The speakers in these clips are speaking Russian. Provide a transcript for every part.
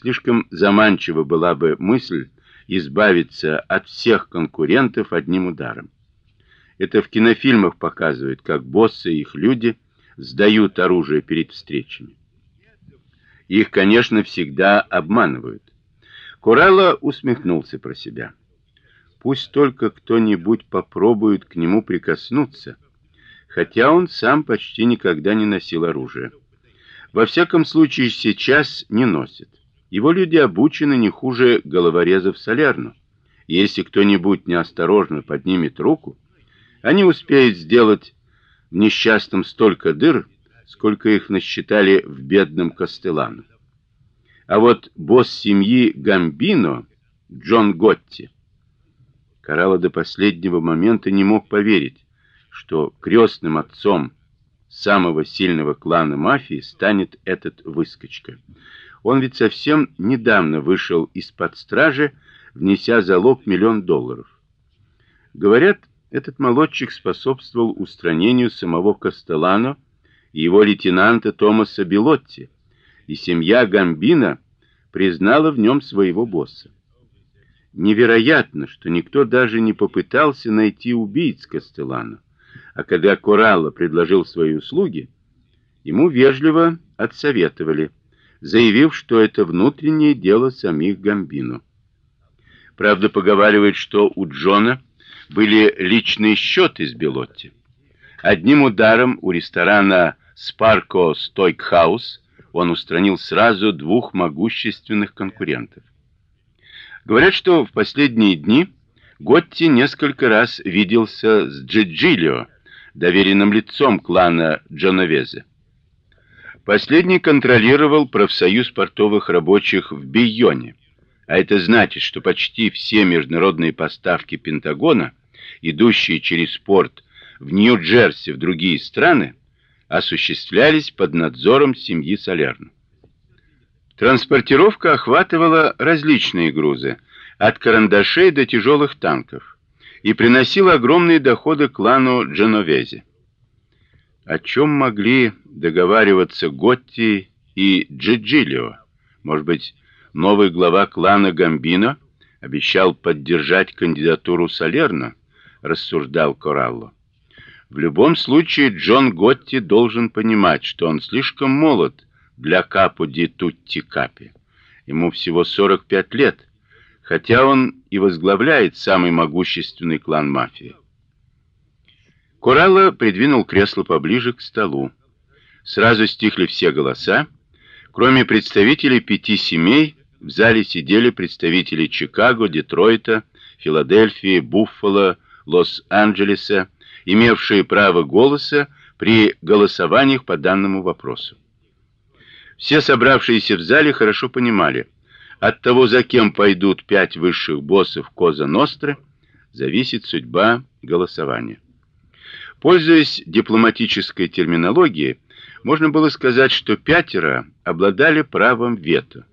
Слишком заманчива была бы мысль избавиться от всех конкурентов одним ударом. Это в кинофильмах показывают, как боссы и их люди сдают оружие перед встречами. Их, конечно, всегда обманывают. Курала усмехнулся про себя. Пусть только кто-нибудь попробует к нему прикоснуться, хотя он сам почти никогда не носил оружие. Во всяком случае, сейчас не носит. Его люди обучены не хуже головорезов Солерну. Если кто-нибудь неосторожно поднимет руку, они успеют сделать в несчастном столько дыр, сколько их насчитали в бедном Кастеллано. А вот босс семьи Гамбино, Джон Готти, Карала до последнего момента не мог поверить, что крестным отцом самого сильного клана мафии станет этот выскочка. Он ведь совсем недавно вышел из-под стражи, внеся залог миллион долларов. Говорят, этот молодчик способствовал устранению самого Кастеллано и его лейтенанта Томаса Белотти, и семья Гамбина признала в нем своего босса. Невероятно, что никто даже не попытался найти убийц Кастеллано, а когда Коралло предложил свои услуги, ему вежливо отсоветовали, заявив, что это внутреннее дело самих Гамбино. Правда, поговаривают, что у Джона были личные счеты с Белотти. Одним ударом у ресторана Sparko Steakhouse он устранил сразу двух могущественных конкурентов. Говорят, что в последние дни Готти несколько раз виделся с Джиджилио, доверенным лицом клана Джоновезе. Последний контролировал профсоюз портовых рабочих в Бейоне, а это значит, что почти все международные поставки Пентагона, идущие через порт в Нью-Джерси в другие страны, осуществлялись под надзором семьи Солерно. Транспортировка охватывала различные грузы, от карандашей до тяжелых танков, и приносила огромные доходы клану Дженовези. О чем могли договариваться Готти и Джиджилио? Может быть, новый глава клана Гамбино обещал поддержать кандидатуру Салерно, рассуждал Коралло. В любом случае Джон Готти должен понимать, что он слишком молод для капо ди тутти капи. Ему всего 45 лет, хотя он и возглавляет самый могущественный клан мафии. Коралло придвинул кресло поближе к столу. Сразу стихли все голоса. Кроме представителей пяти семей, в зале сидели представители Чикаго, Детройта, Филадельфии, Буффало, Лос-Анджелеса, имевшие право голоса при голосованиях по данному вопросу. Все собравшиеся в зале хорошо понимали, от того, за кем пойдут пять высших боссов Коза Ностры, зависит судьба голосования. Пользуясь дипломатической терминологией, можно было сказать, что пятеро обладали правом вето,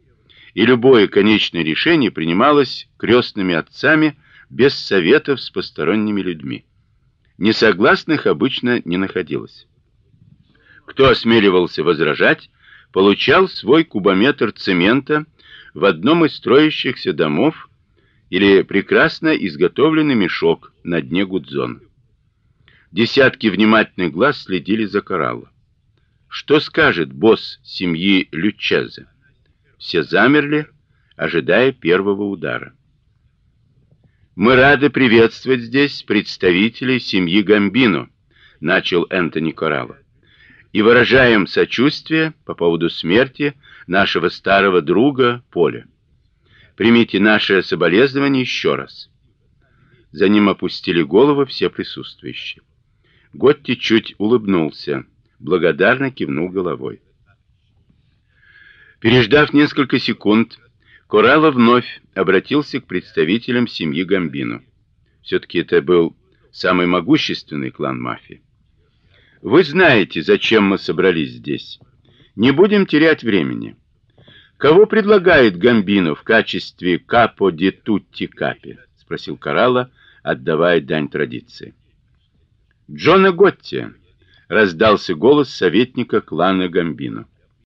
и любое конечное решение принималось крестными отцами без советов с посторонними людьми. Несогласных обычно не находилось. Кто осмеливался возражать, получал свой кубометр цемента в одном из строящихся домов или прекрасно изготовленный мешок на дне гудзона. Десятки внимательных глаз следили за Коралло. Что скажет босс семьи Лючезе? Все замерли, ожидая первого удара. Мы рады приветствовать здесь представителей семьи Гамбино, начал Энтони Коралло. И выражаем сочувствие по поводу смерти нашего старого друга Поля. Примите наше соболезнование еще раз. За ним опустили головы все присутствующие. Готти чуть улыбнулся, благодарно кивнул головой. Переждав несколько секунд, Коралло вновь обратился к представителям семьи Гамбино. все таки это был самый могущественный клан мафии. Вы знаете, зачем мы собрались здесь. Не будем терять времени. Кого предлагает Гамбино в качестве капо ди тутти капи? спросил Коралло, отдавая дань традиции. Джона Готти раздался голос советника клана Гамбино.